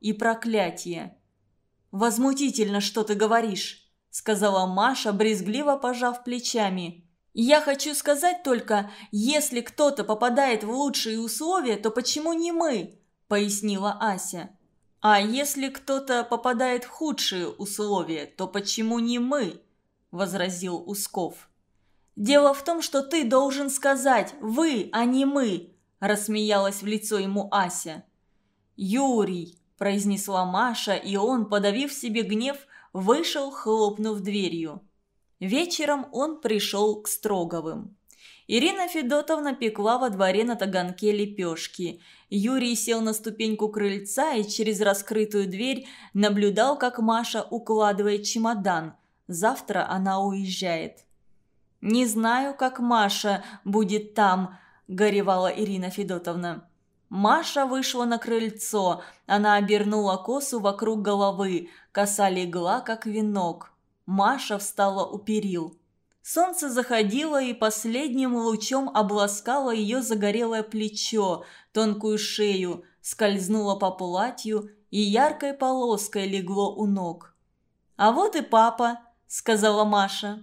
и проклятие. «Возмутительно, что ты говоришь», – сказала Маша, брезгливо пожав плечами. «Я хочу сказать только, если кто-то попадает в лучшие условия, то почему не мы?» – пояснила Ася. «А если кто-то попадает в худшие условия, то почему не мы?» – возразил Усков. «Дело в том, что ты должен сказать «вы», а не «мы», – рассмеялась в лицо ему Ася. «Юрий», – произнесла Маша, и он, подавив себе гнев, вышел, хлопнув дверью. Вечером он пришел к Строговым. Ирина Федотовна пекла во дворе на таганке лепешки. Юрий сел на ступеньку крыльца и через раскрытую дверь наблюдал, как Маша укладывает чемодан. Завтра она уезжает. «Не знаю, как Маша будет там», – горевала Ирина Федотовна. Маша вышла на крыльцо. Она обернула косу вокруг головы. Коса легла, как венок. Маша встала у перил. Солнце заходило и последним лучом обласкало ее загорелое плечо, тонкую шею, скользнуло по платью и яркой полоской легло у ног. «А вот и папа», — сказала Маша.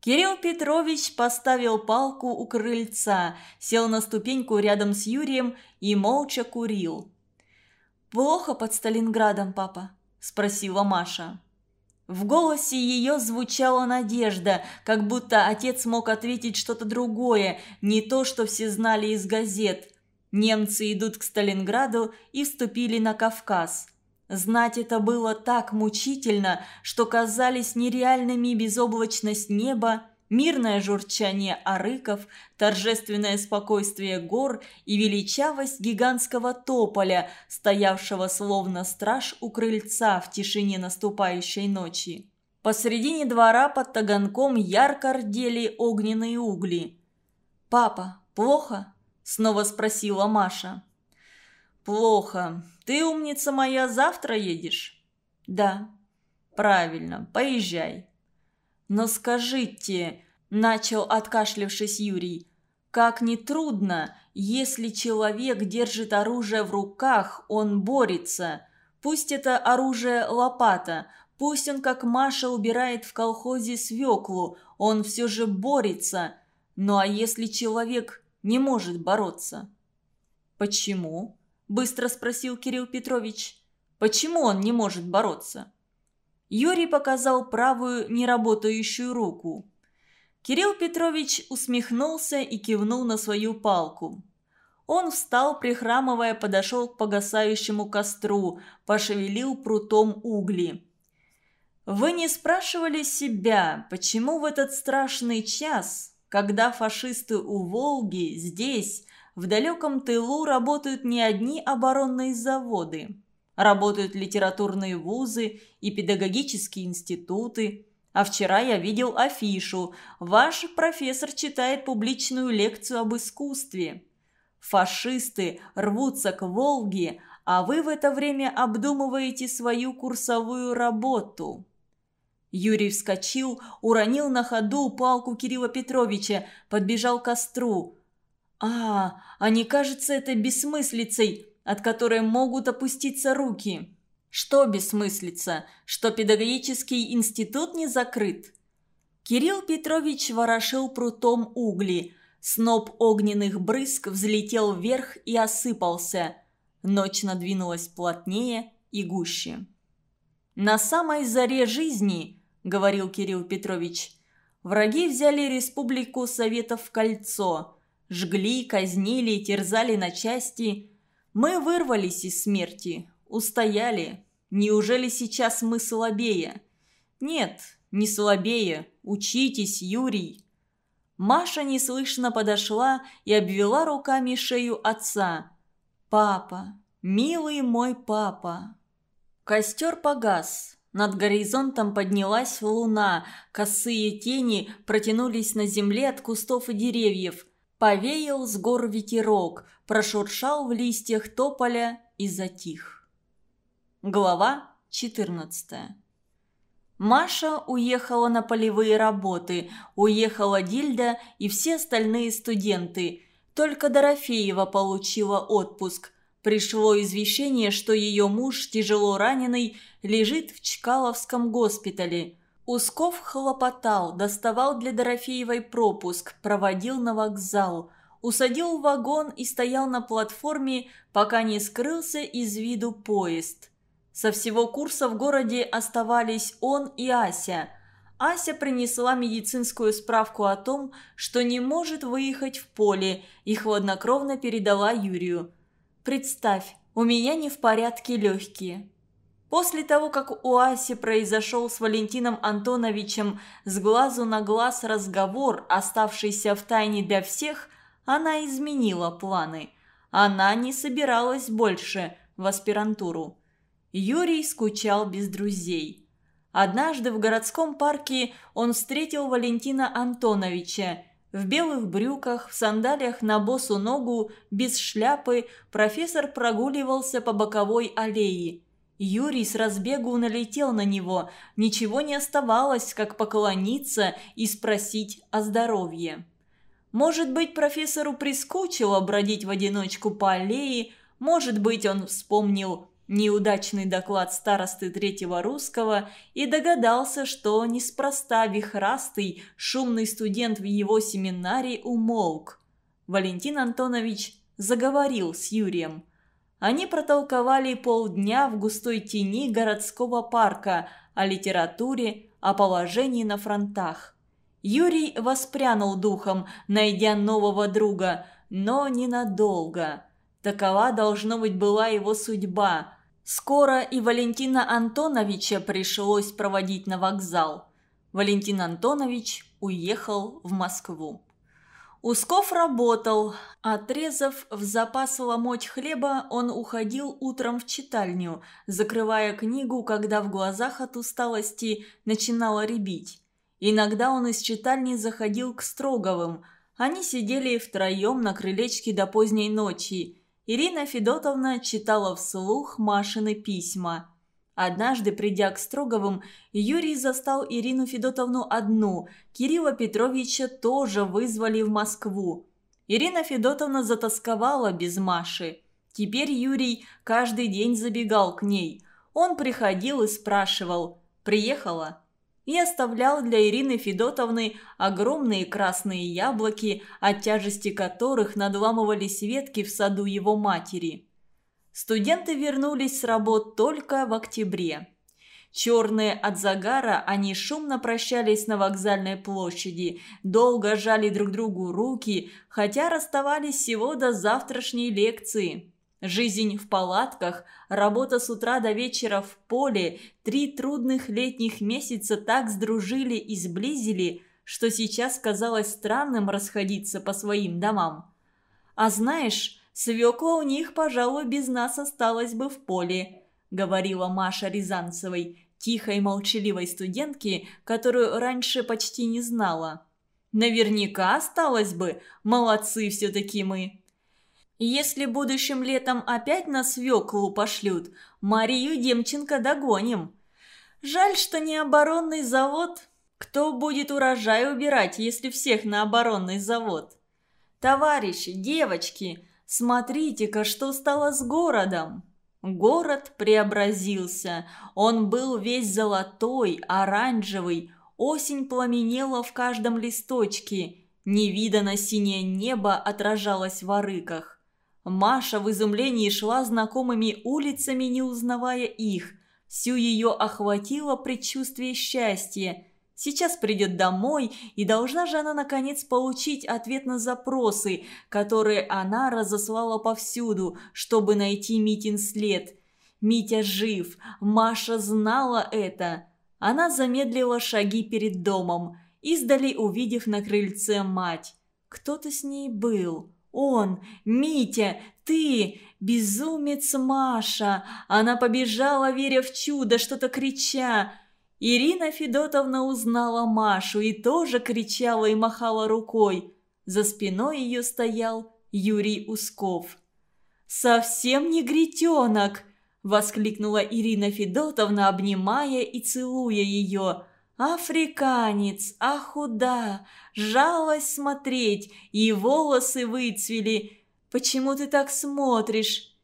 Кирилл Петрович поставил палку у крыльца, сел на ступеньку рядом с Юрием и молча курил. «Плохо под Сталинградом, папа?» – спросила Маша. В голосе ее звучала надежда, как будто отец мог ответить что-то другое, не то, что все знали из газет. Немцы идут к Сталинграду и вступили на Кавказ. Знать это было так мучительно, что казались нереальными безоблачность неба, мирное журчание арыков, торжественное спокойствие гор и величавость гигантского тополя, стоявшего словно страж у крыльца в тишине наступающей ночи. Посредине двора под таганком ярко рдели огненные угли. «Папа, плохо?» – снова спросила Маша. «Плохо. Ты, умница моя, завтра едешь?» «Да». «Правильно, поезжай». «Но скажите», – начал откашлившись Юрий, – «как нетрудно, если человек держит оружие в руках, он борется. Пусть это оружие лопата, пусть он, как Маша, убирает в колхозе свеклу, он все же борется. Ну а если человек не может бороться?» «Почему?» – быстро спросил Кирилл Петрович. «Почему он не может бороться?» Юрий показал правую неработающую руку. Кирилл Петрович усмехнулся и кивнул на свою палку. Он встал, прихрамывая, подошел к погасающему костру, пошевелил прутом угли. «Вы не спрашивали себя, почему в этот страшный час, когда фашисты у Волги здесь, в далеком тылу работают не одни оборонные заводы. Работают литературные вузы и педагогические институты. А вчера я видел афишу. Ваш профессор читает публичную лекцию об искусстве. Фашисты рвутся к Волге, а вы в это время обдумываете свою курсовую работу. Юрий вскочил, уронил на ходу палку Кирилла Петровича, подбежал к костру. А, а не кажется это бессмыслицей, от которой могут опуститься руки? Что бессмыслица? Что педагогический институт не закрыт? Кирилл Петрович ворошил прутом угли. Сноп огненных брызг взлетел вверх и осыпался. Ночь надвинулась плотнее и гуще. «На самой заре жизни», — говорил Кирилл Петрович, — «враги взяли республику Советов в кольцо» жгли, казнили, терзали на части. Мы вырвались из смерти, устояли. Неужели сейчас мы слабее? Нет, не слабее. Учитесь, Юрий. Маша неслышно подошла и обвела руками шею отца. «Папа, милый мой папа!» Костер погас. Над горизонтом поднялась луна, косые тени протянулись на земле от кустов и деревьев – Повеял с гор ветерок, прошуршал в листьях тополя и затих. Глава 14 Маша уехала на полевые работы, уехала Дильда и все остальные студенты. Только Дорофеева получила отпуск. пришло извещение, что ее муж, тяжело раненый, лежит в Чкаловском госпитале. Усков хлопотал, доставал для Дорофеевой пропуск, проводил на вокзал, усадил в вагон и стоял на платформе, пока не скрылся из виду поезд. Со всего курса в городе оставались он и Ася. Ася принесла медицинскую справку о том, что не может выехать в поле, и хладнокровно передала Юрию. «Представь, у меня не в порядке легкие». После того, как у Аси произошел с Валентином Антоновичем с глазу на глаз разговор, оставшийся в тайне для всех, она изменила планы. Она не собиралась больше в аспирантуру. Юрий скучал без друзей. Однажды в городском парке он встретил Валентина Антоновича. В белых брюках, в сандалиях на босу ногу, без шляпы, профессор прогуливался по боковой аллее. Юрий с разбегу налетел на него. Ничего не оставалось, как поклониться и спросить о здоровье. Может быть, профессору прискучило бродить в одиночку по аллее, может быть, он вспомнил неудачный доклад старосты третьего русского и догадался, что неспроста вихрастый, шумный студент в его семинаре умолк. Валентин Антонович заговорил с Юрием. Они протолковали полдня в густой тени городского парка о литературе, о положении на фронтах. Юрий воспрянул духом, найдя нового друга, но ненадолго. Такова, должно быть, была его судьба – Скоро и Валентина Антоновича пришлось проводить на вокзал. Валентин Антонович уехал в Москву. Усков работал. Отрезав в запас ломоть хлеба, он уходил утром в читальню, закрывая книгу, когда в глазах от усталости начинало рябить. Иногда он из читальни заходил к Строговым. Они сидели втроем на крылечке до поздней ночи. Ирина Федотовна читала вслух Машины письма. Однажды, придя к Строговым, Юрий застал Ирину Федотовну одну. Кирилла Петровича тоже вызвали в Москву. Ирина Федотовна затасковала без Маши. Теперь Юрий каждый день забегал к ней. Он приходил и спрашивал «Приехала?». И оставлял для Ирины Федотовны огромные красные яблоки, от тяжести которых надламывались ветки в саду его матери. Студенты вернулись с работ только в октябре. Черные от загара, они шумно прощались на вокзальной площади, долго жали друг другу руки, хотя расставались всего до завтрашней лекции. Жизнь в палатках, работа с утра до вечера в поле, три трудных летних месяца так сдружили и сблизили, что сейчас казалось странным расходиться по своим домам. А знаешь, свекла у них, пожалуй, без нас осталась бы в поле, говорила Маша Рязанцевой, тихой молчаливой студентке, которую раньше почти не знала. Наверняка осталось бы, молодцы все-таки мы. Если будущим летом опять на свеклу пошлют, Марию Демченко догоним. Жаль, что не оборонный завод. Кто будет урожай убирать, если всех на оборонный завод? Товарищи, девочки, смотрите-ка, что стало с городом. Город преобразился. Он был весь золотой, оранжевый. Осень пламенела в каждом листочке. Невиданно синее небо отражалось в арыках. Маша в изумлении шла знакомыми улицами, не узнавая их. Всю ее охватило предчувствие счастья. Сейчас придет домой, и должна же она наконец получить ответ на запросы, которые она разослала повсюду, чтобы найти Митин след. Митя жив, Маша знала это. Она замедлила шаги перед домом, издали увидев на крыльце мать. Кто-то с ней был. Он, Митя, ты, безумец Маша. Она побежала, веря в чудо, что-то крича. Ирина Федотовна узнала Машу и тоже кричала и махала рукой. За спиной ее стоял Юрий Усков. «Совсем не гретенок!» – воскликнула Ирина Федотовна, обнимая и целуя ее. Африканец, ахуда, жалость смотреть, и волосы выцвели. Почему ты так смотришь?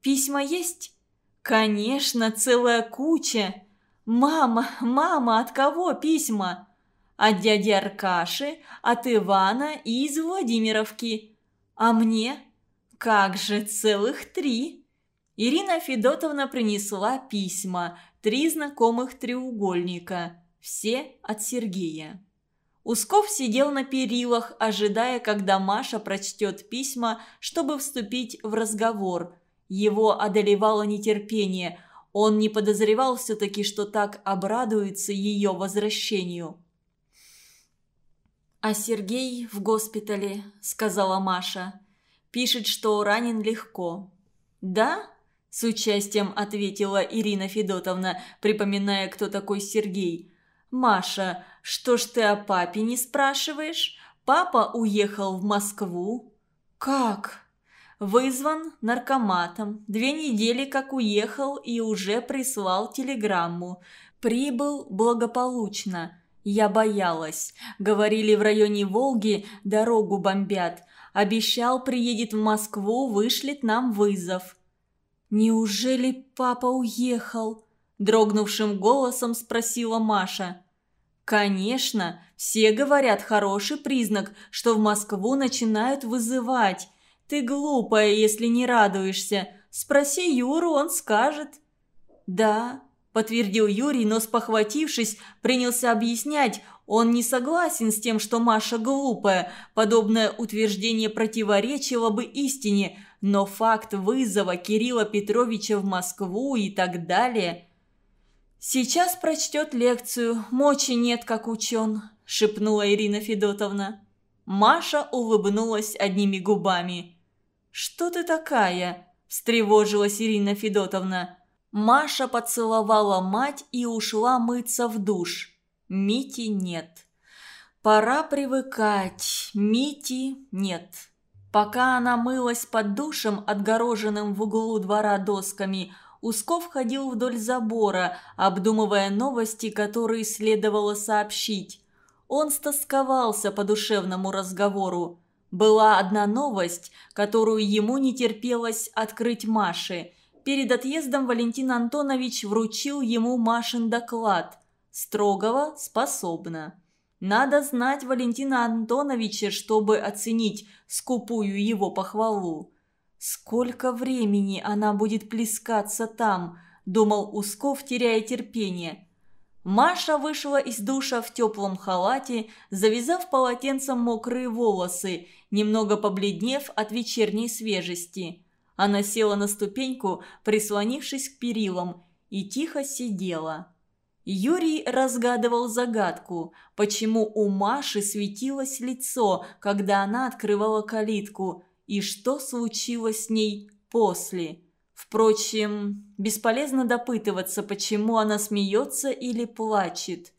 Письма есть?» «Конечно, целая куча!» «Мама, мама, от кого письма?» «От дяди Аркаши, от Ивана и из Владимировки». «А мне?» «Как же, целых три!» Ирина Федотовна принесла письма, три знакомых треугольника, все от Сергея. Усков сидел на перилах, ожидая, когда Маша прочтет письма, чтобы вступить в разговор. Его одолевало нетерпение. Он не подозревал все-таки, что так обрадуется ее возвращению. «А Сергей в госпитале», — сказала Маша. «Пишет, что ранен легко». «Да?» – с участием ответила Ирина Федотовна, припоминая, кто такой Сергей. «Маша, что ж ты о папе не спрашиваешь? Папа уехал в Москву». «Как?» Вызван наркоматом. Две недели как уехал и уже прислал телеграмму. Прибыл благополучно. Я боялась. Говорили, в районе Волги дорогу бомбят. Обещал, приедет в Москву, вышлет нам вызов. «Неужели папа уехал?» – дрогнувшим голосом спросила Маша. «Конечно, все говорят, хороший признак, что в Москву начинают вызывать. Ты глупая, если не радуешься. Спроси Юру, он скажет». «Да», – подтвердил Юрий, но спохватившись, принялся объяснять, он не согласен с тем, что Маша глупая. Подобное утверждение противоречило бы истине, но факт вызова Кирилла Петровича в Москву и так далее... «Сейчас прочтет лекцию, мочи нет, как учен», – шепнула Ирина Федотовна. Маша улыбнулась одними губами. «Что ты такая?» – встревожилась Ирина Федотовна. Маша поцеловала мать и ушла мыться в душ. Мити нет. Пора привыкать. Мити нет. Пока она мылась под душем, отгороженным в углу двора досками, Усков ходил вдоль забора, обдумывая новости, которые следовало сообщить. Он стосковался по душевному разговору. Была одна новость, которую ему не терпелось открыть Маше. Перед отъездом Валентин Антонович вручил ему Машин доклад – Строгого способна. Надо знать Валентина Антоновича, чтобы оценить скупую его похвалу. «Сколько времени она будет плескаться там?» – думал Усков, теряя терпение. Маша вышла из душа в теплом халате, завязав полотенцем мокрые волосы, немного побледнев от вечерней свежести. Она села на ступеньку, прислонившись к перилам, и тихо сидела. Юрий разгадывал загадку, почему у Маши светилось лицо, когда она открывала калитку, и что случилось с ней после. Впрочем, бесполезно допытываться, почему она смеется или плачет.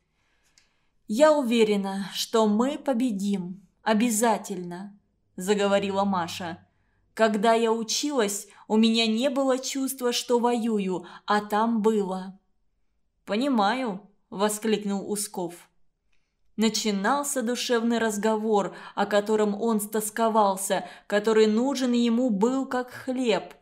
«Я уверена, что мы победим. Обязательно», – заговорила Маша. «Когда я училась, у меня не было чувства, что воюю, а там было. «Понимаю», – воскликнул Усков. Начинался душевный разговор, о котором он стосковался, который нужен ему был как хлеб.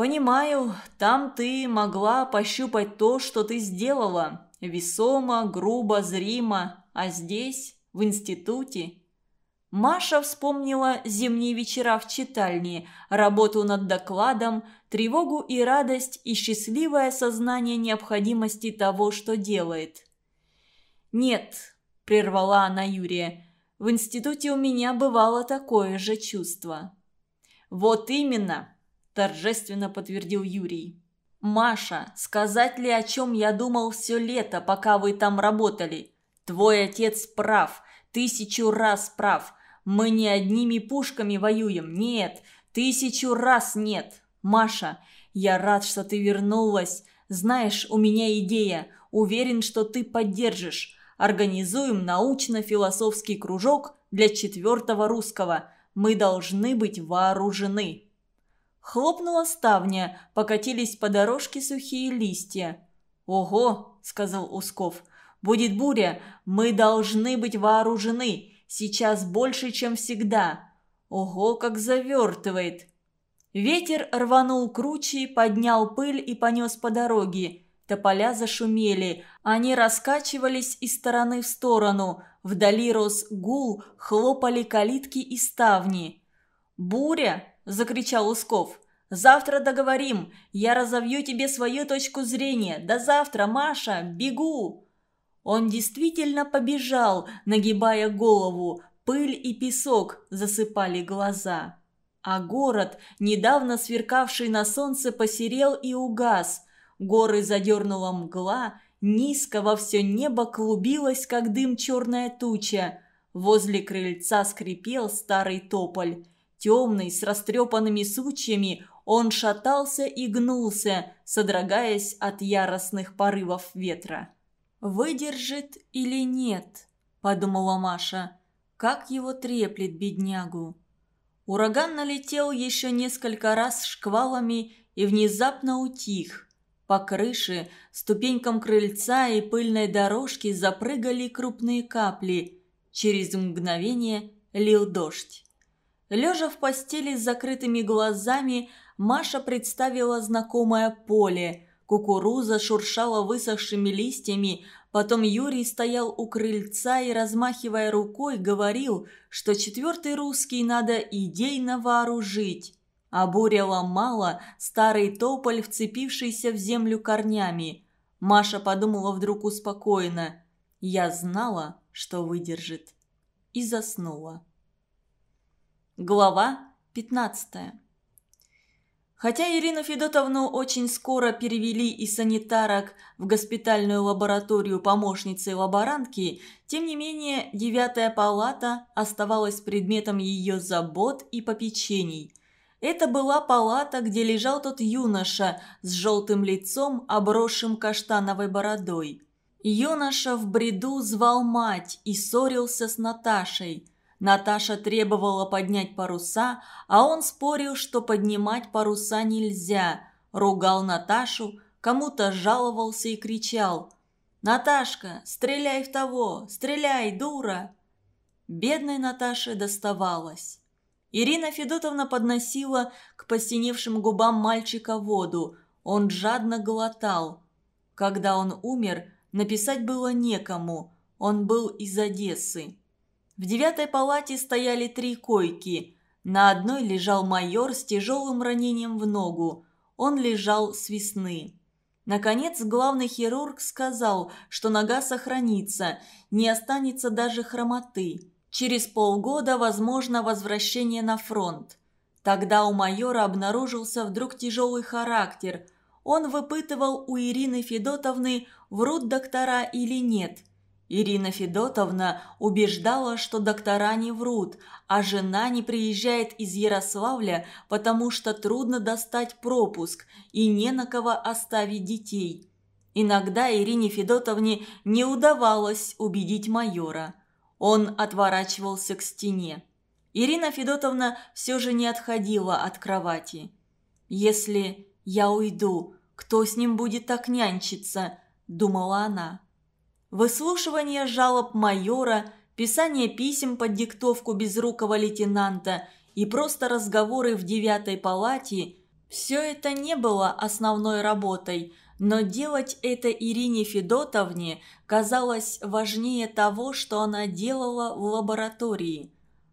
«Понимаю, там ты могла пощупать то, что ты сделала. Весомо, грубо, зримо. А здесь, в институте, Маша вспомнила зимние вечера в читальне, работу над докладом, тревогу и радость и счастливое сознание необходимости того, что делает. «Нет», – прервала она Юрия, – «в институте у меня бывало такое же чувство». «Вот именно», – торжественно подтвердил Юрий. «Маша, сказать ли, о чем я думал все лето, пока вы там работали? Твой отец прав, тысячу раз прав». Мы не одними пушками воюем, нет, тысячу раз нет. Маша, я рад, что ты вернулась. Знаешь, у меня идея. Уверен, что ты поддержишь. Организуем научно-философский кружок для четвертого русского. Мы должны быть вооружены». Хлопнула ставня, покатились по дорожке сухие листья. «Ого!» – сказал Усков. «Будет буря, мы должны быть вооружены. Сейчас больше, чем всегда. Ого, как завертывает. Ветер рванул круче, поднял пыль и понес по дороге. Тополя зашумели, они раскачивались из стороны в сторону. Вдали рос гул, хлопали калитки и ставни. «Буря!» – закричал Усков. «Завтра договорим. Я разовью тебе свою точку зрения. До завтра, Маша! Бегу!» Он действительно побежал, нагибая голову. Пыль и песок засыпали глаза. А город, недавно сверкавший на солнце, посерел и угас. Горы задернула мгла, низко во все небо клубилась, как дым черная туча. Возле крыльца скрипел старый тополь. Темный, с растрепанными сучьями, он шатался и гнулся, содрогаясь от яростных порывов ветра. «Выдержит или нет?» – подумала Маша. «Как его треплет беднягу!» Ураган налетел еще несколько раз шквалами и внезапно утих. По крыше, ступенькам крыльца и пыльной дорожки запрыгали крупные капли. Через мгновение лил дождь. Лежа в постели с закрытыми глазами, Маша представила знакомое поле. Кукуруза шуршала высохшими листьями, Потом Юрий стоял у крыльца и, размахивая рукой, говорил, что четвертый русский надо идейно вооружить. А буря ломала старый тополь, вцепившийся в землю корнями. Маша подумала вдруг успокоенно. «Я знала, что выдержит». И заснула. Глава пятнадцатая Хотя Ирину Федотовну очень скоро перевели из санитарок в госпитальную лабораторию помощницы лаборантки, тем не менее девятая палата оставалась предметом ее забот и попечений. Это была палата, где лежал тот юноша с желтым лицом, обросшим каштановой бородой. Юноша в бреду звал мать и ссорился с Наташей – Наташа требовала поднять паруса, а он спорил, что поднимать паруса нельзя. Ругал Наташу, кому-то жаловался и кричал. «Наташка, стреляй в того! Стреляй, дура!» Бедной Наташе доставалось. Ирина Федотовна подносила к посиневшим губам мальчика воду. Он жадно глотал. Когда он умер, написать было некому. Он был из Одессы. В девятой палате стояли три койки. На одной лежал майор с тяжелым ранением в ногу. Он лежал с весны. Наконец, главный хирург сказал, что нога сохранится, не останется даже хромоты. Через полгода возможно возвращение на фронт. Тогда у майора обнаружился вдруг тяжелый характер. Он выпытывал у Ирины Федотовны, врут доктора или нет – Ирина Федотовна убеждала, что доктора не врут, а жена не приезжает из Ярославля, потому что трудно достать пропуск и не на кого оставить детей. Иногда Ирине Федотовне не удавалось убедить майора. Он отворачивался к стене. Ирина Федотовна все же не отходила от кровати. «Если я уйду, кто с ним будет так нянчиться?» – думала она. Выслушивание жалоб майора, писание писем под диктовку безрукого лейтенанта и просто разговоры в девятой палате – все это не было основной работой, но делать это Ирине Федотовне казалось важнее того, что она делала в лаборатории.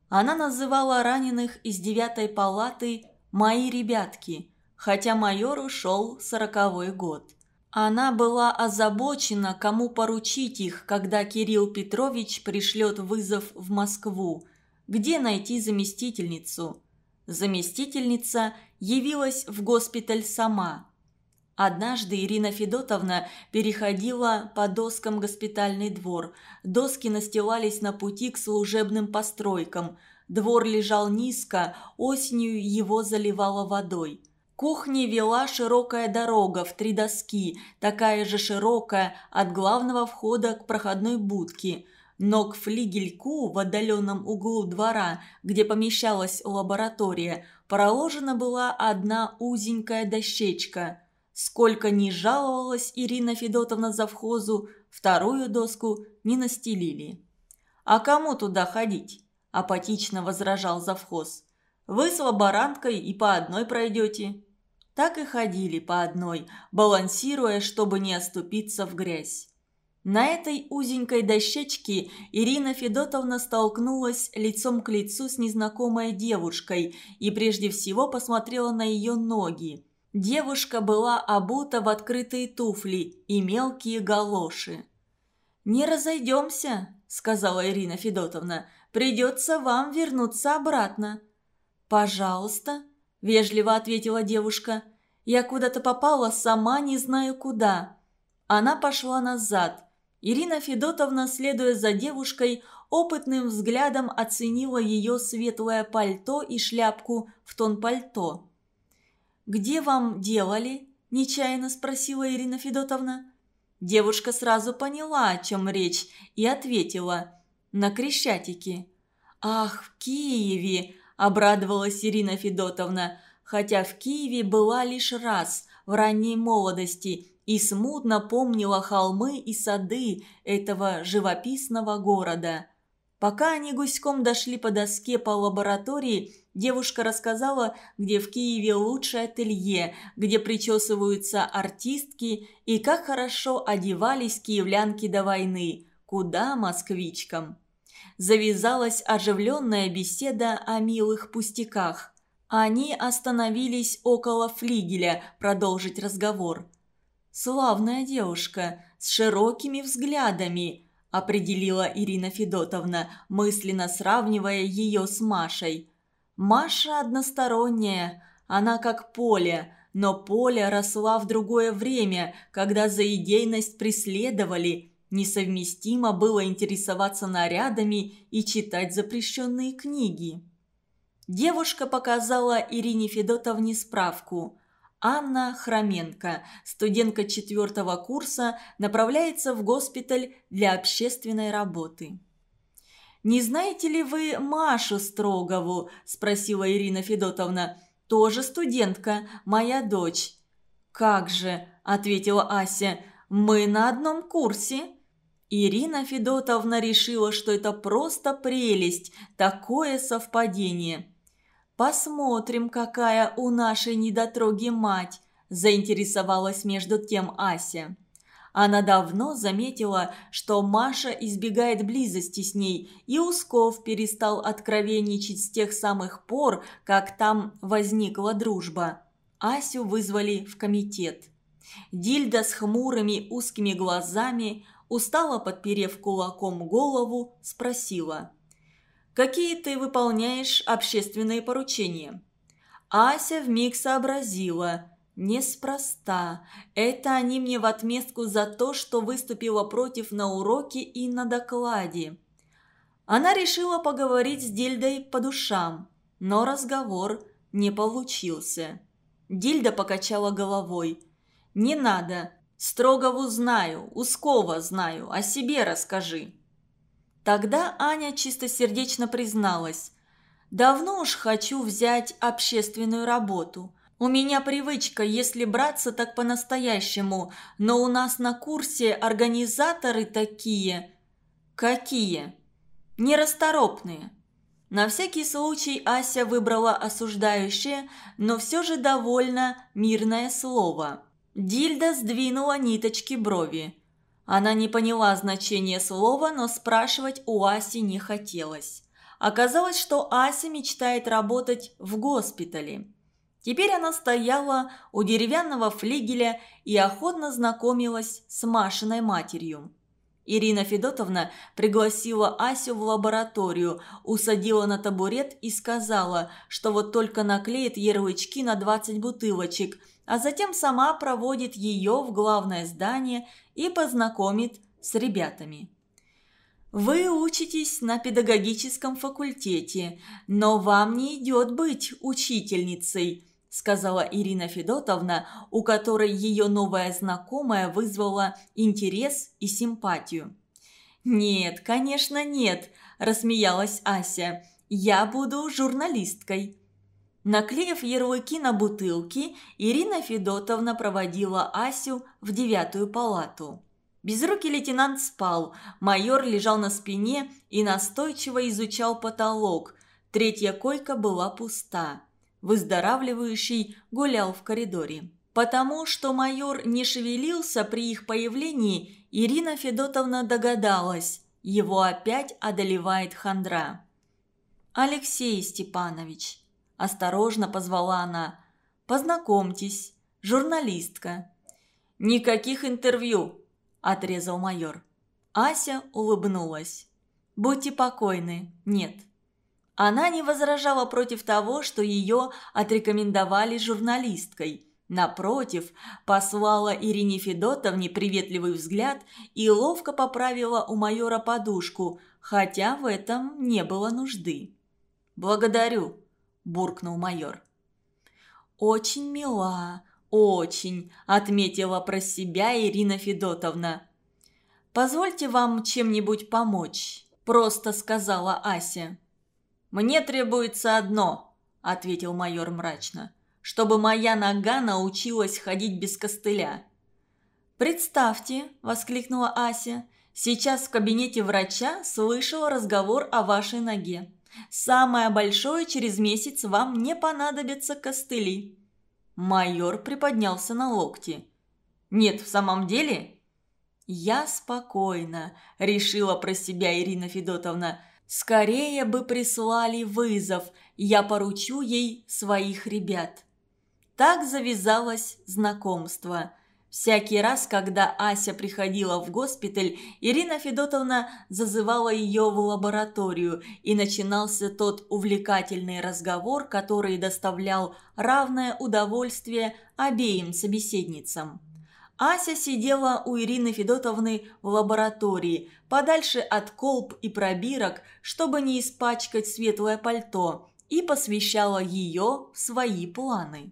Она называла раненых из девятой палаты «мои ребятки», хотя майор ушел сороковой год. Она была озабочена, кому поручить их, когда Кирилл Петрович пришлет вызов в Москву. Где найти заместительницу? Заместительница явилась в госпиталь сама. Однажды Ирина Федотовна переходила по доскам госпитальный двор. Доски настилались на пути к служебным постройкам. Двор лежал низко, осенью его заливало водой кухне вела широкая дорога в три доски, такая же широкая от главного входа к проходной будке. Но к флигельку в отдаленном углу двора, где помещалась лаборатория, проложена была одна узенькая дощечка. Сколько ни жаловалась Ирина Федотовна завхозу, вторую доску не настелили. «А кому туда ходить?» – апатично возражал завхоз. Вы с лаборанткой и по одной пройдете». Так и ходили по одной, балансируя, чтобы не оступиться в грязь. На этой узенькой дощечке Ирина Федотовна столкнулась лицом к лицу с незнакомой девушкой и прежде всего посмотрела на ее ноги. Девушка была обута в открытые туфли и мелкие галоши. «Не разойдемся», — сказала Ирина Федотовна. «Придется вам вернуться обратно». «Пожалуйста», – вежливо ответила девушка. «Я куда-то попала, сама не знаю куда». Она пошла назад. Ирина Федотовна, следуя за девушкой, опытным взглядом оценила ее светлое пальто и шляпку в тон пальто. «Где вам делали?» – нечаянно спросила Ирина Федотовна. Девушка сразу поняла, о чем речь, и ответила «На Крещатике». «Ах, в Киеве!» Обрадовалась Ирина Федотовна, хотя в Киеве была лишь раз, в ранней молодости, и смутно помнила холмы и сады этого живописного города. Пока они гуськом дошли по доске по лаборатории, девушка рассказала, где в Киеве лучшее ателье, где причесываются артистки и как хорошо одевались киевлянки до войны, куда москвичкам завязалась оживленная беседа о милых пустяках. Они остановились около флигеля продолжить разговор. «Славная девушка, с широкими взглядами», – определила Ирина Федотовна, мысленно сравнивая ее с Машей. «Маша односторонняя, она как поле, но поле росла в другое время, когда за идейность преследовали – Несовместимо было интересоваться нарядами и читать запрещенные книги. Девушка показала Ирине Федотовне справку. Анна Хроменко, студентка четвертого курса, направляется в госпиталь для общественной работы. «Не знаете ли вы Машу Строгову?» – спросила Ирина Федотовна. «Тоже студентка, моя дочь». «Как же», – ответила Ася, – «мы на одном курсе». Ирина Федотовна решила, что это просто прелесть, такое совпадение. «Посмотрим, какая у нашей недотроги мать», – заинтересовалась между тем Ася. Она давно заметила, что Маша избегает близости с ней, и Усков перестал откровенничать с тех самых пор, как там возникла дружба. Асю вызвали в комитет. Дильда с хмурыми узкими глазами – устало подперев кулаком голову, спросила. «Какие ты выполняешь общественные поручения?» Ася вмиг сообразила. Неспроста. Это они мне в отместку за то, что выступила против на уроке и на докладе. Она решила поговорить с Дильдой по душам, но разговор не получился. Дильда покачала головой. «Не надо. Строгову знаю, Ускова знаю, о себе расскажи». Тогда Аня чистосердечно призналась. «Давно уж хочу взять общественную работу. У меня привычка, если браться так по-настоящему, но у нас на курсе организаторы такие...» «Какие?» «Нерасторопные». На всякий случай Ася выбрала осуждающее, но все же довольно мирное слово – Дильда сдвинула ниточки брови. Она не поняла значения слова, но спрашивать у Аси не хотелось. Оказалось, что Ася мечтает работать в госпитале. Теперь она стояла у деревянного флигеля и охотно знакомилась с Машиной матерью. Ирина Федотовна пригласила Асю в лабораторию, усадила на табурет и сказала, что вот только наклеит ярлычки на 20 бутылочек – а затем сама проводит ее в главное здание и познакомит с ребятами. Вы учитесь на педагогическом факультете, но вам не идет быть учительницей, сказала Ирина Федотовна, у которой ее новая знакомая вызвала интерес и симпатию. «Нет, конечно, нет», – рассмеялась Ася. «Я буду журналисткой». Наклеив ярлыки на бутылки, Ирина Федотовна проводила Асю в девятую палату. Безрукий лейтенант спал, майор лежал на спине и настойчиво изучал потолок. третья койка была пуста. Выздоравливающий гулял в коридоре. Потому что майор не шевелился при их появлении, Ирина Федотовна догадалась, его опять одолевает хандра. «Алексей Степанович», – осторожно позвала она, – «познакомьтесь, журналистка». «Никаких интервью», – отрезал майор. Ася улыбнулась. «Будьте покойны, нет». Она не возражала против того, что ее отрекомендовали журналисткой. Напротив, послала Ирине Федотовне приветливый взгляд и ловко поправила у майора подушку, хотя в этом не было нужды. «Благодарю», – буркнул майор. «Очень мила, очень», – отметила про себя Ирина Федотовна. «Позвольте вам чем-нибудь помочь», – просто сказала Ася. «Мне требуется одно», – ответил майор мрачно, – «чтобы моя нога научилась ходить без костыля». «Представьте», – воскликнула Ася, – «сейчас в кабинете врача слышал разговор о вашей ноге. Самое большое через месяц вам не понадобятся костыли». Майор приподнялся на локти. «Нет, в самом деле?» «Я спокойно», – решила про себя Ирина Федотовна. «Скорее бы прислали вызов, я поручу ей своих ребят». Так завязалось знакомство. Всякий раз, когда Ася приходила в госпиталь, Ирина Федотовна зазывала ее в лабораторию, и начинался тот увлекательный разговор, который доставлял равное удовольствие обеим собеседницам. Ася сидела у Ирины Федотовны в лаборатории, подальше от колб и пробирок, чтобы не испачкать светлое пальто, и посвящала ее в свои планы.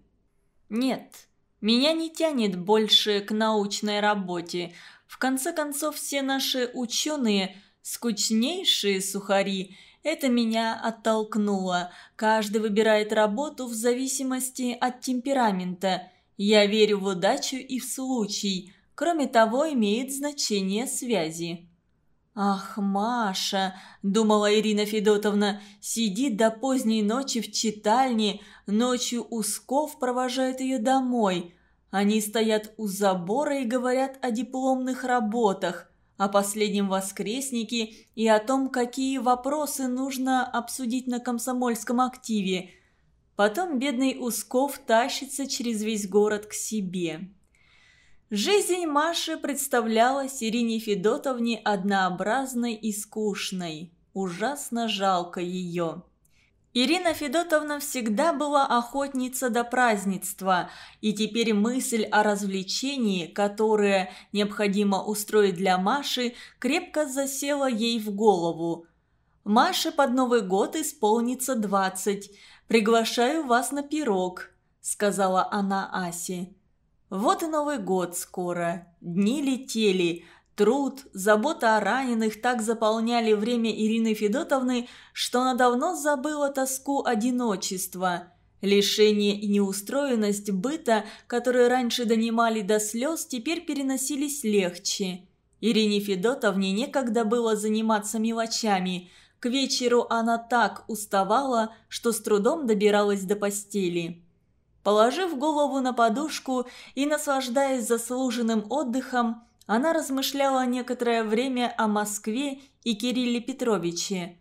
«Нет, меня не тянет больше к научной работе. В конце концов, все наши ученые – скучнейшие сухари. Это меня оттолкнуло. Каждый выбирает работу в зависимости от темперамента – я верю в удачу и в случай. Кроме того, имеет значение связи. «Ах, Маша!» – думала Ирина Федотовна. «Сидит до поздней ночи в читальне, ночью Усков провожает ее домой. Они стоят у забора и говорят о дипломных работах, о последнем воскреснике и о том, какие вопросы нужно обсудить на комсомольском активе. Потом бедный Усков тащится через весь город к себе. Жизнь Маши представлялась Ирине Федотовне однообразной и скучной. Ужасно жалко ее. Ирина Федотовна всегда была охотница до празднества, и теперь мысль о развлечении, которое необходимо устроить для Маши, крепко засела ей в голову. Маше под Новый год исполнится двадцать – приглашаю вас на пирог», – сказала она Асе. «Вот и Новый год скоро. Дни летели. Труд, забота о раненых так заполняли время Ирины Федотовны, что она давно забыла тоску одиночества. Лишение и неустроенность быта, которые раньше донимали до слез, теперь переносились легче. Ирине Федотовне некогда было заниматься мелочами – к вечеру она так уставала, что с трудом добиралась до постели. Положив голову на подушку и наслаждаясь заслуженным отдыхом, она размышляла некоторое время о Москве и Кирилле Петровиче.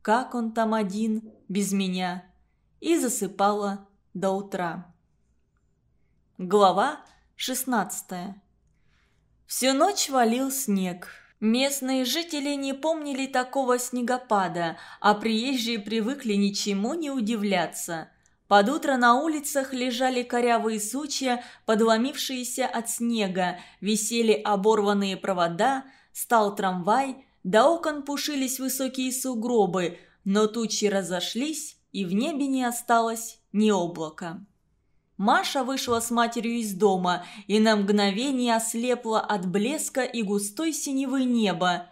Как он там один, без меня? И засыпала до утра. Глава 16 Всю ночь валил снег. Местные жители не помнили такого снегопада, а приезжие привыкли ничему не удивляться. Под утро на улицах лежали корявые сучья, подломившиеся от снега, висели оборванные провода, стал трамвай, до окон пушились высокие сугробы, но тучи разошлись, и в небе не осталось ни облака. Маша вышла с матерью из дома и на мгновение ослепла от блеска и густой синевы неба.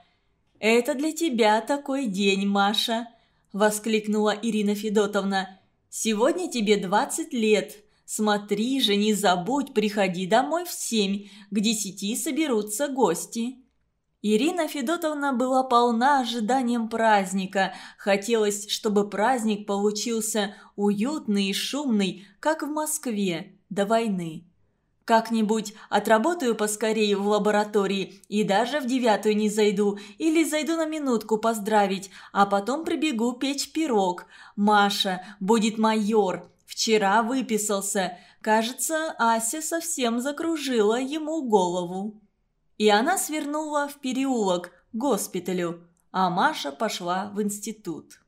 «Это для тебя такой день, Маша!» – воскликнула Ирина Федотовна. «Сегодня тебе двадцать лет. Смотри же, не забудь, приходи домой в семь, к десяти соберутся гости». Ирина Федотовна была полна ожиданием праздника. Хотелось, чтобы праздник получился уютный и шумный, как в Москве, до войны. Как-нибудь отработаю поскорее в лаборатории и даже в девятую не зайду, или зайду на минутку поздравить, а потом прибегу печь пирог. Маша будет майор. Вчера выписался. Кажется, Ася совсем закружила ему голову. И она свернула в переулок, к госпиталю, а Маша пошла в институт.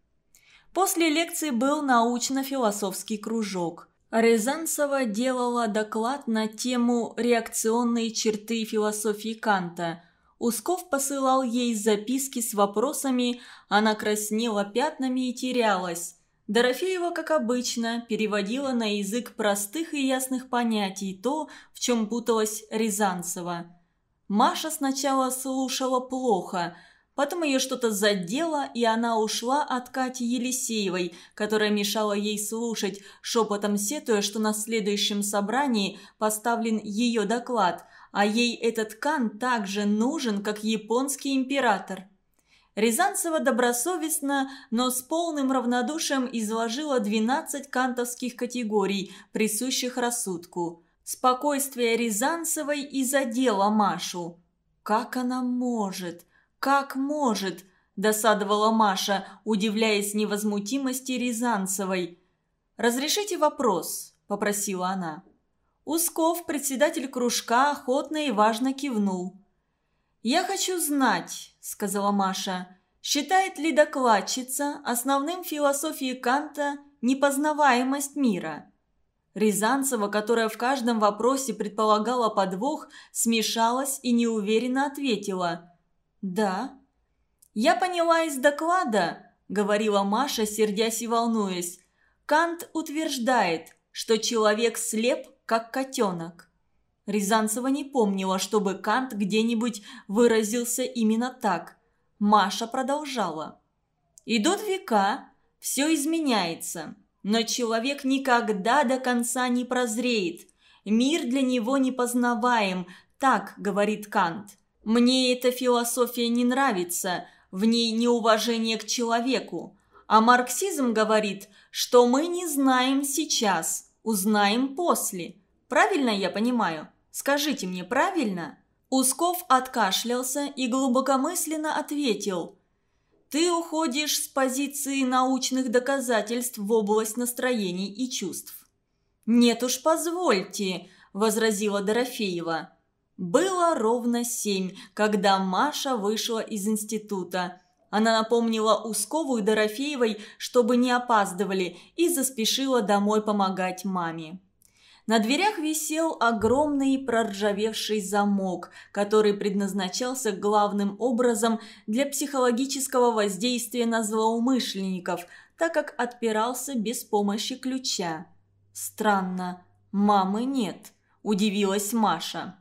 После лекции был научно-философский кружок. Рязанцева делала доклад на тему «Реакционные черты философии Канта». Усков посылал ей записки с вопросами, она краснела пятнами и терялась. Дорофеева, как обычно, переводила на язык простых и ясных понятий то, в чем путалась Рязанцева. Маша сначала слушала плохо, потом ее что-то задело, и она ушла от Кати Елисеевой, которая мешала ей слушать, шепотом сетуя, что на следующем собрании поставлен ее доклад, а ей этот Кан так же нужен, как японский император. Рязанцева добросовестно, но с полным равнодушием изложила 12 кантовских категорий, присущих рассудку – Спокойствие Рязанцевой и задело Машу. «Как она может? Как может?» – досадовала Маша, удивляясь невозмутимости Рязанцевой. «Разрешите вопрос?» – попросила она. Усков, председатель кружка, охотно и важно кивнул. «Я хочу знать», – сказала Маша, – «считает ли докладчица основным философии Канта непознаваемость мира?» Рязанцева, которая в каждом вопросе предполагала подвох, смешалась и неуверенно ответила «Да». «Я поняла из доклада», — говорила Маша, сердясь и волнуясь. «Кант утверждает, что человек слеп, как котенок». Рязанцева не помнила, чтобы Кант где-нибудь выразился именно так. Маша продолжала. «Идут века, все изменяется. Но человек никогда до конца не прозреет. Мир для него непознаваем, так говорит Кант. Мне эта философия не нравится, в ней неуважение к человеку. А марксизм говорит, что мы не знаем сейчас, узнаем после. Правильно я понимаю? Скажите мне, правильно?» Усков откашлялся и глубокомысленно ответил – ты уходишь с позиции научных доказательств в область настроений и чувств. «Нет уж, позвольте», – возразила Дорофеева. Было ровно семь, когда Маша вышла из института. Она напомнила Ускову и Дорофеевой, чтобы не опаздывали, и заспешила домой помогать маме. На дверях висел огромный проржавевший замок, который предназначался главным образом для психологического воздействия на злоумышленников, так как отпирался без помощи ключа. «Странно, мамы нет», – удивилась Маша.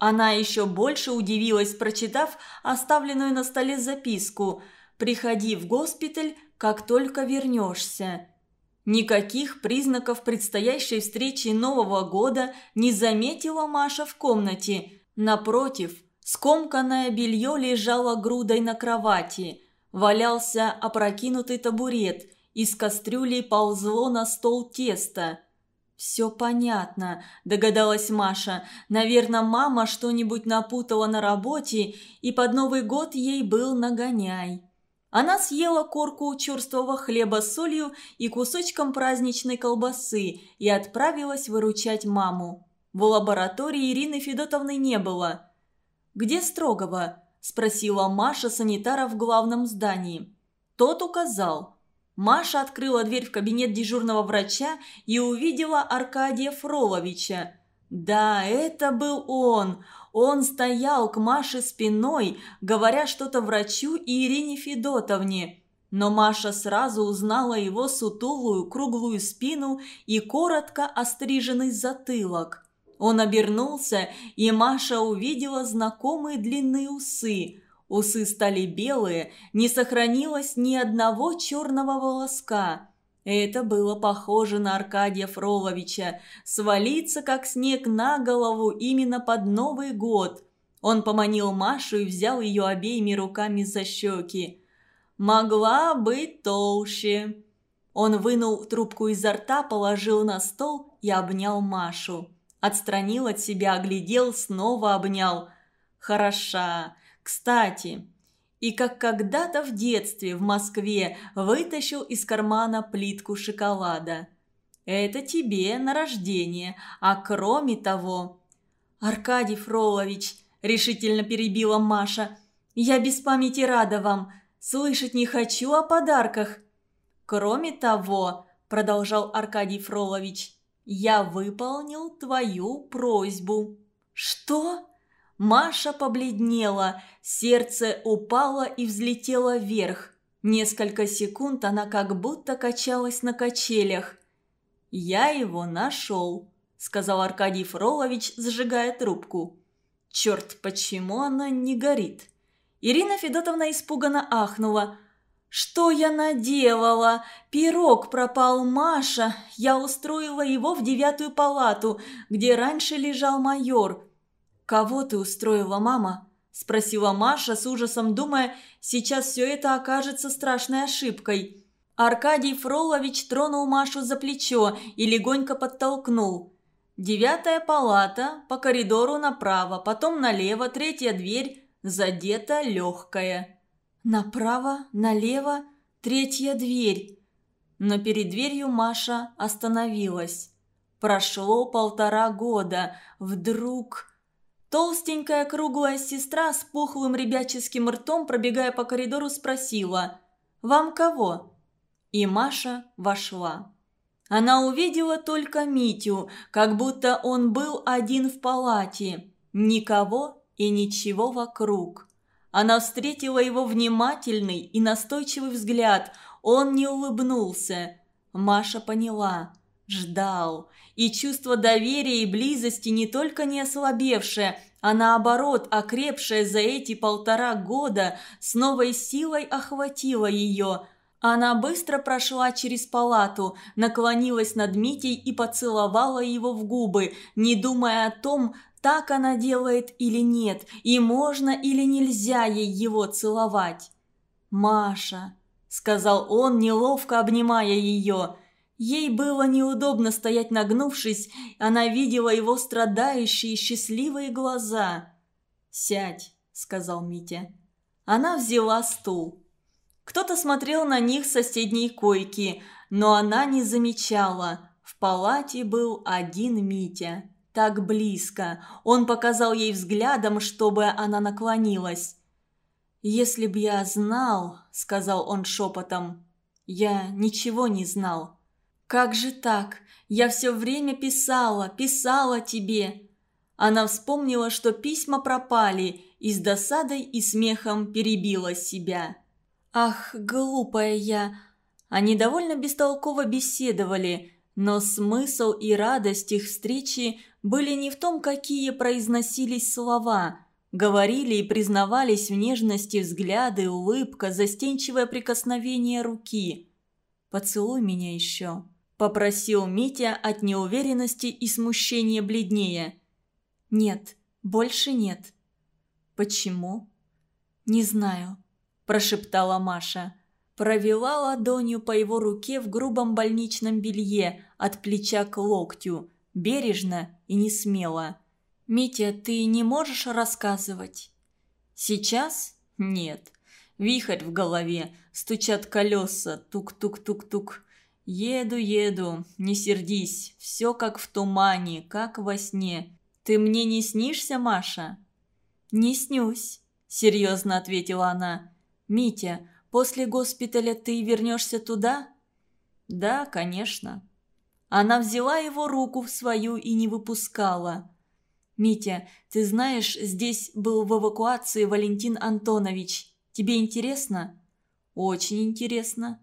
Она еще больше удивилась, прочитав оставленную на столе записку «Приходи в госпиталь, как только вернешься». Никаких признаков предстоящей встречи Нового года не заметила Маша в комнате. Напротив, скомканное белье лежало грудой на кровати. Валялся опрокинутый табурет. Из кастрюли ползло на стол тесто. «Все понятно», – догадалась Маша. «Наверное, мама что-нибудь напутала на работе, и под Новый год ей был нагоняй». Она съела корку черствого хлеба с солью и кусочком праздничной колбасы и отправилась выручать маму. В лаборатории Ирины Федотовны не было. «Где Строгова?» – спросила Маша санитара в главном здании. Тот указал. Маша открыла дверь в кабинет дежурного врача и увидела Аркадия Фроловича. Да, это был он – он стоял к Маше спиной, говоря что-то врачу и Ирине Федотовне. Но Маша сразу узнала его сутулую круглую спину и коротко остриженный затылок. Он обернулся, и Маша увидела знакомые длинные усы. Усы стали белые, не сохранилось ни одного черного волоска. Это было похоже на Аркадия Фроловича. Свалиться, как снег на голову, именно под Новый год. Он поманил Машу и взял ее обеими руками за щеки. «Могла быть толще». Он вынул трубку изо рта, положил на стол и обнял Машу. Отстранил от себя, оглядел, снова обнял. «Хороша. Кстати, и как когда-то в детстве в Москве вытащил из кармана плитку шоколада. Это тебе на рождение, а кроме того... Аркадий Фролович, решительно перебила Маша, я без памяти рада вам, слышать не хочу о подарках. Кроме того, продолжал Аркадий Фролович, я выполнил твою просьбу. Что? Маша побледнела, сердце упало и взлетело вверх. Несколько секунд она как будто качалась на качелях. «Я его нашел», – сказал Аркадий Фролович, зажигая трубку. «Черт, почему она не горит?» Ирина Федотовна испуганно ахнула. «Что я наделала? Пирог пропал, Маша. Я устроила его в девятую палату, где раньше лежал майор. «Кого ты устроила, мама?» – спросила Маша с ужасом, думая, сейчас все это окажется страшной ошибкой. Аркадий Фролович тронул Машу за плечо и легонько подтолкнул. Девятая палата, по коридору направо, потом налево, третья дверь, задета легкая. Направо, налево, третья дверь. Но перед дверью Маша остановилась. Прошло полтора года. Вдруг... Толстенькая круглая сестра с пухлым ребяческим ртом, пробегая по коридору, спросила «Вам кого?» И Маша вошла. Она увидела только Митю, как будто он был один в палате. Никого и ничего вокруг. Она встретила его внимательный и настойчивый взгляд. Он не улыбнулся. Маша поняла. Ждал. И чувство доверия и близости не только не ослабевшее, а наоборот окрепшее за эти полтора года, с новой силой охватило ее. Она быстро прошла через палату, наклонилась над Митей и поцеловала его в губы, не думая о том, так она делает или нет, и можно или нельзя ей его целовать. «Маша», — сказал он, неловко обнимая ее, — Ей было неудобно стоять нагнувшись, она видела его страдающие счастливые глаза. «Сядь», — сказал Митя. Она взяла стул. Кто-то смотрел на них с соседней койки, но она не замечала. В палате был один Митя. Так близко. Он показал ей взглядом, чтобы она наклонилась. «Если б я знал», — сказал он шепотом, — «я ничего не знал». «Как же так? Я все время писала, писала тебе!» Она вспомнила, что письма пропали, и с досадой и смехом перебила себя. «Ах, глупая я!» Они довольно бестолково беседовали, но смысл и радость их встречи были не в том, какие произносились слова. Говорили и признавались в нежности взгляды, улыбка, застенчивое прикосновение руки. «Поцелуй меня еще», Попросил Митя от неуверенности и смущения бледнее. «Нет, больше нет». «Почему?» «Не знаю», – прошептала Маша. Провела ладонью по его руке в грубом больничном белье от плеча к локтю, бережно и не смело. «Митя, ты не можешь рассказывать?» «Сейчас? Нет. Вихрь в голове, стучат колеса, тук-тук-тук-тук. «Еду, еду, не сердись, все как в тумане, как во сне. Ты мне не снишься, Маша?» «Не снюсь», — серьезно ответила она. «Митя, после госпиталя ты вернешься туда?» «Да, конечно». Она взяла его руку в свою и не выпускала. «Митя, ты знаешь, здесь был в эвакуации Валентин Антонович. Тебе интересно?» «Очень интересно».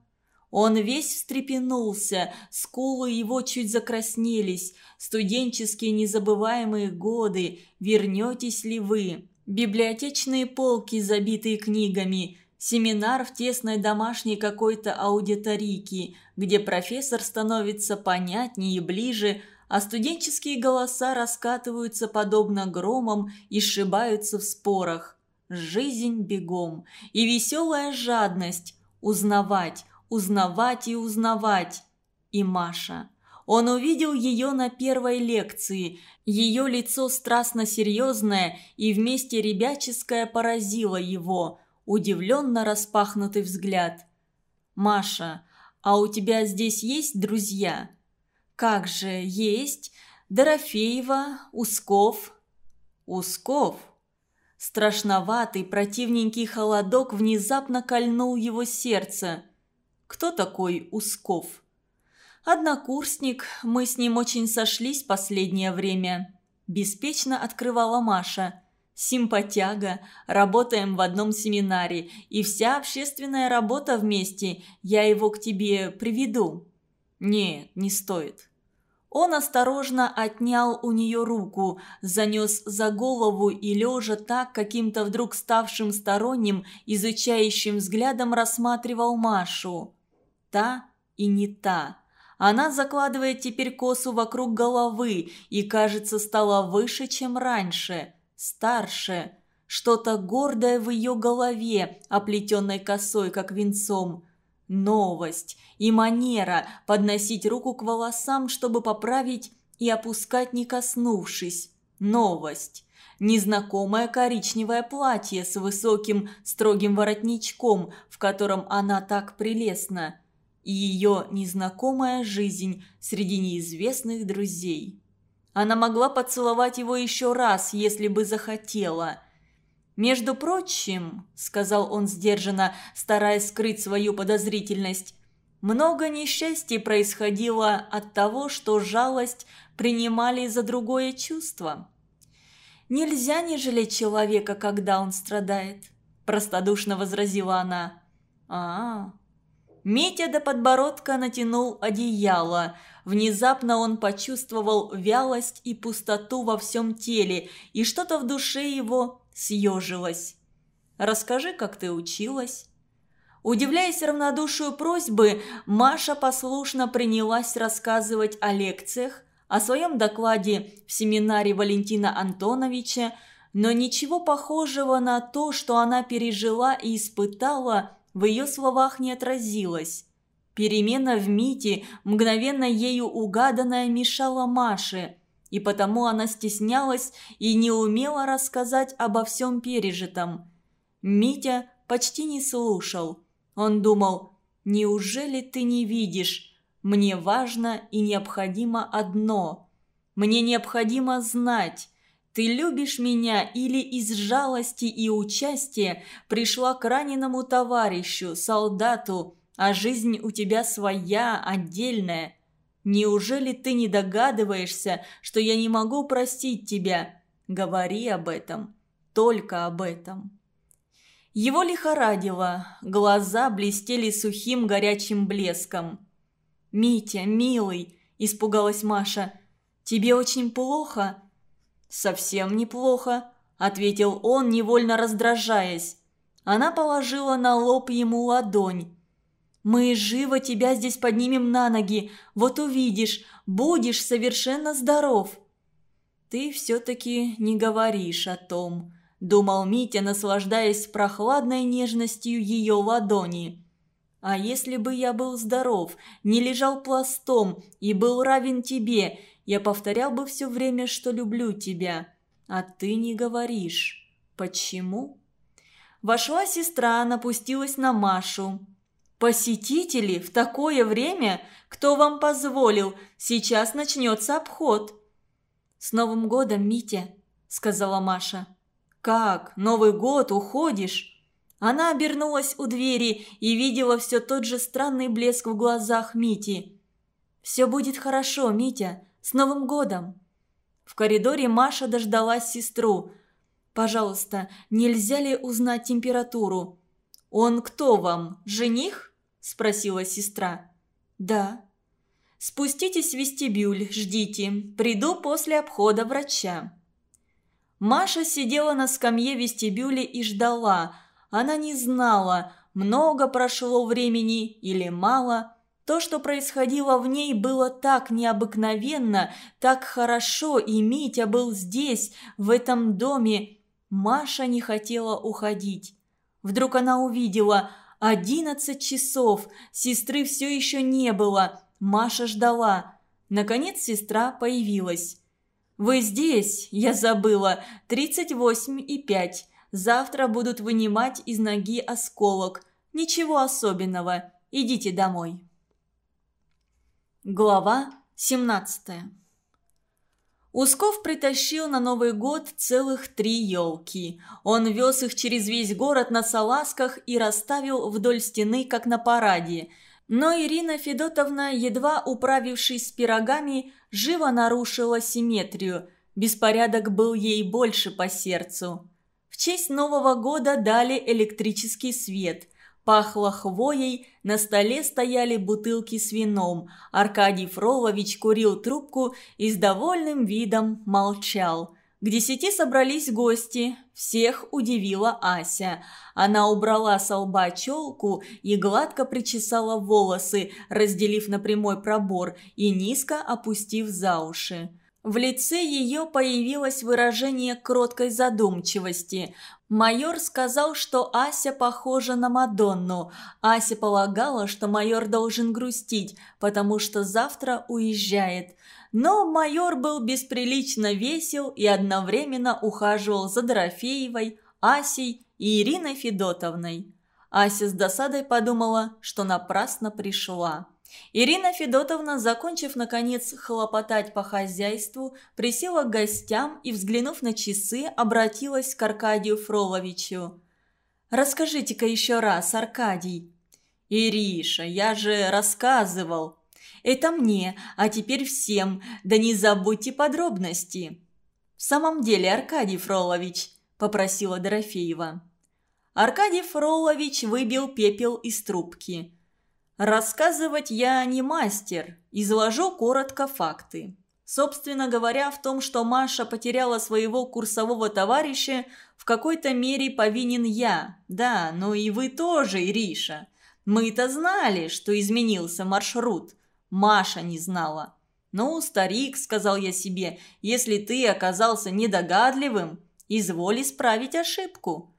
Он весь встрепенулся, скулы его чуть закраснелись. Студенческие незабываемые годы, вернетесь ли вы? Библиотечные полки, забитые книгами, семинар в тесной домашней какой-то аудиторийке, где профессор становится понятнее и ближе, а студенческие голоса раскатываются подобно громам и сшибаются в спорах. Жизнь бегом и веселая жадность – узнавать, узнавать и узнавать. И Маша. Он увидел ее на первой лекции. Ее лицо страстно серьезное и вместе ребяческое поразило его. Удивленно распахнутый взгляд. «Маша, а у тебя здесь есть друзья?» «Как же, есть. Дорофеева, Усков». «Усков?» Страшноватый, противненький холодок внезапно кольнул его сердце. «Кто такой Усков?» «Однокурсник, мы с ним очень сошлись последнее время», – беспечно открывала Маша. «Симпатяга, работаем в одном семинаре, и вся общественная работа вместе, я его к тебе приведу». «Нет, не стоит». Он осторожно отнял у нее руку, занес за голову и лежа так, каким-то вдруг ставшим сторонним, изучающим взглядом рассматривал Машу. Та и не та. Она закладывает теперь косу вокруг головы и, кажется, стала выше, чем раньше, старше. Что-то гордое в ее голове, оплетенной косой, как венцом. Новость и манера подносить руку к волосам, чтобы поправить и опускать, не коснувшись. Новость. Незнакомое коричневое платье с высоким строгим воротничком, в котором она так прелестна и ее незнакомая жизнь среди неизвестных друзей. Она могла поцеловать его еще раз, если бы захотела. «Между прочим», — сказал он сдержанно, стараясь скрыть свою подозрительность, «много несчастий происходило от того, что жалость принимали за другое чувство». «Нельзя не жалеть человека, когда он страдает», – простодушно возразила она. «А, Митя до подбородка натянул одеяло. Внезапно он почувствовал вялость и пустоту во всем теле, и что-то в душе его съежилось. «Расскажи, как ты училась». Удивляясь равнодушию просьбы, Маша послушно принялась рассказывать о лекциях, о своем докладе в семинаре Валентина Антоновича, но ничего похожего на то, что она пережила и испытала, в ее словах не отразилось. Перемена в Мите, мгновенно ею угаданная, мешала Маше, и потому она стеснялась и не умела рассказать обо всем пережитом. Митя почти не слушал. Он думал, «Неужели ты не видишь? Мне важно и необходимо одно. Мне необходимо знать, ты любишь меня или из жалости и участия пришла к раненому товарищу, солдату, а жизнь у тебя своя, отдельная? Неужели ты не догадываешься, что я не могу простить тебя? Говори об этом, только об этом». Его лихорадило, глаза блестели сухим горячим блеском. «Митя, милый», – испугалась Маша, – «тебе очень плохо?» «Совсем неплохо», – ответил он, невольно раздражаясь. Она положила на лоб ему ладонь. «Мы живо тебя здесь поднимем на ноги, вот увидишь, будешь совершенно здоров». «Ты все-таки не говоришь о том», – думал Митя, наслаждаясь прохладной нежностью ее ладони. «А если бы я был здоров, не лежал пластом и был равен тебе, я повторял бы все время, что люблю тебя. А ты не говоришь. Почему?» Вошла сестра, напустилась на Машу. «Посетители? В такое время? Кто вам позволил? Сейчас начнется обход». «С Новым годом, Митя!» – сказала Маша. «Как? Новый год? Уходишь?» Она обернулась у двери и видела все тот же странный блеск в глазах Мити. «Все будет хорошо, Митя. С Новым годом!» В коридоре Маша дождалась сестру. «Пожалуйста, нельзя ли узнать температуру?» «Он кто вам, жених?» – спросила сестра. «Да». «Спуститесь в вестибюль, ждите. Приду после обхода врача». Маша сидела на скамье вестибюля и ждала. Она не знала, много прошло времени или мало – То, что происходило в ней, было так необыкновенно, так хорошо, и Митя был здесь, в этом доме. Маша не хотела уходить. Вдруг она увидела одиннадцать часов, сестры все еще не было. Маша ждала. Наконец сестра появилась. «Вы здесь? Я забыла. Тридцать восемь и пять. Завтра будут вынимать из ноги осколок. Ничего особенного. Идите домой». Глава 17 Усков притащил на Новый год целых три елки. Он вез их через весь город на салазках и расставил вдоль стены, как на параде. Но Ирина Федотовна, едва управившись с пирогами, живо нарушила симметрию. Беспорядок был ей больше по сердцу. В честь Нового года дали электрический свет – Пахло хвоей, на столе стояли бутылки с вином. Аркадий Фролович курил трубку и с довольным видом молчал. К десяти собрались гости. Всех удивила Ася. Она убрала с лба челку и гладко причесала волосы, разделив на прямой пробор и низко опустив за уши. В лице ее появилось выражение кроткой задумчивости. Майор сказал, что Ася похожа на Мадонну. Ася полагала, что майор должен грустить, потому что завтра уезжает. Но майор был бесприлично весел и одновременно ухаживал за Дорофеевой, Асей и Ириной Федотовной. Ася с досадой подумала, что напрасно пришла. Ирина Федотовна, закончив, наконец, хлопотать по хозяйству, присела к гостям и, взглянув на часы, обратилась к Аркадию Фроловичу. «Расскажите-ка еще раз, Аркадий». «Ириша, я же рассказывал». «Это мне, а теперь всем, да не забудьте подробности». «В самом деле, Аркадий Фролович», – попросила Дорофеева. Аркадий Фролович выбил пепел из трубки – Рассказывать я не мастер, изложу коротко факты. Собственно говоря, в том, что Маша потеряла своего курсового товарища, в какой-то мере повинен я. Да, но и вы тоже, Ириша. Мы-то знали, что изменился маршрут. Маша не знала. «Ну, старик», — сказал я себе, — «если ты оказался недогадливым, изволь исправить ошибку».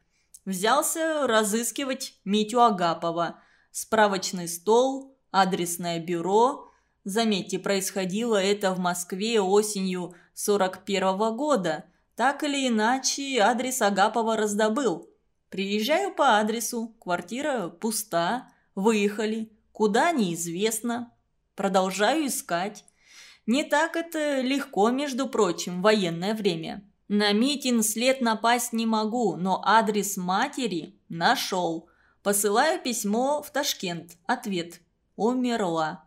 Взялся разыскивать Митю Агапова — справочный стол, адресное бюро. Заметьте, происходило это в Москве осенью 41 -го года. Так или иначе, адрес Агапова раздобыл. Приезжаю по адресу, квартира пуста, выехали, куда неизвестно. Продолжаю искать. Не так это легко, между прочим, в военное время. На Митин след напасть не могу, но адрес матери нашел. Посылаю письмо в Ташкент. Ответ. Умерла.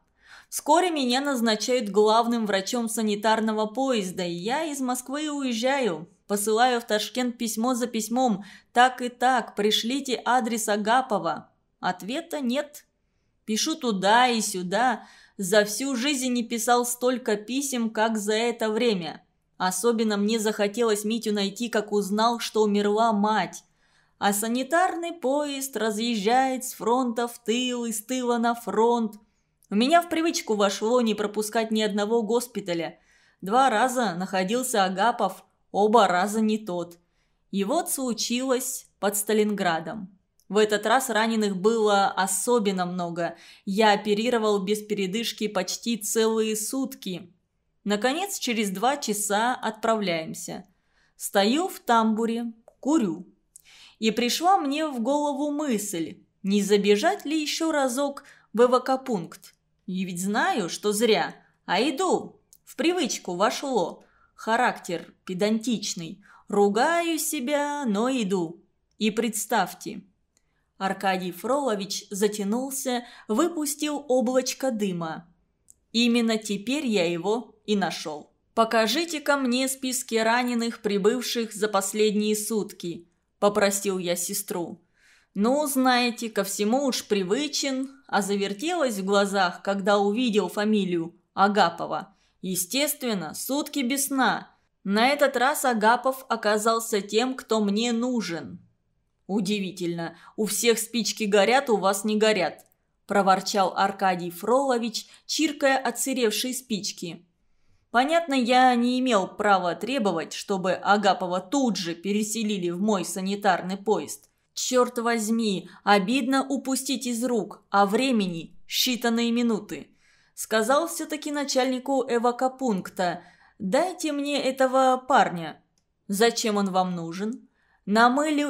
Вскоре меня назначают главным врачом санитарного поезда, и я из Москвы уезжаю. Посылаю в Ташкент письмо за письмом. Так и так, пришлите адрес Агапова. Ответа нет. Пишу туда и сюда. За всю жизнь не писал столько писем, как за это время. Особенно мне захотелось Митю найти, как узнал, что умерла мать а санитарный поезд разъезжает с фронта в тыл и с тыла на фронт. У меня в привычку вошло не пропускать ни одного госпиталя. Два раза находился Агапов, оба раза не тот. И вот случилось под Сталинградом. В этот раз раненых было особенно много. Я оперировал без передышки почти целые сутки. Наконец, через два часа отправляемся. Стою в тамбуре, курю и пришла мне в голову мысль, не забежать ли еще разок в эвакопункт. И ведь знаю, что зря, а иду. В привычку вошло. Характер педантичный. Ругаю себя, но иду. И представьте. Аркадий Фролович затянулся, выпустил облачко дыма. Именно теперь я его и нашел. Покажите-ка мне списки раненых, прибывших за последние сутки попросил я сестру. «Ну, знаете, ко всему уж привычен, а завертелась в глазах, когда увидел фамилию Агапова. Естественно, сутки без сна. На этот раз Агапов оказался тем, кто мне нужен». «Удивительно, у всех спички горят, у вас не горят», – проворчал Аркадий Фролович, чиркая отсыревшие спички. Понятно, я не имел права требовать, чтобы Агапова тут же переселили в мой санитарный поезд. Черт возьми, обидно упустить из рук, а времени считанные минуты. Сказал все-таки начальнику эвакопункта, дайте мне этого парня. Зачем он вам нужен? Намылю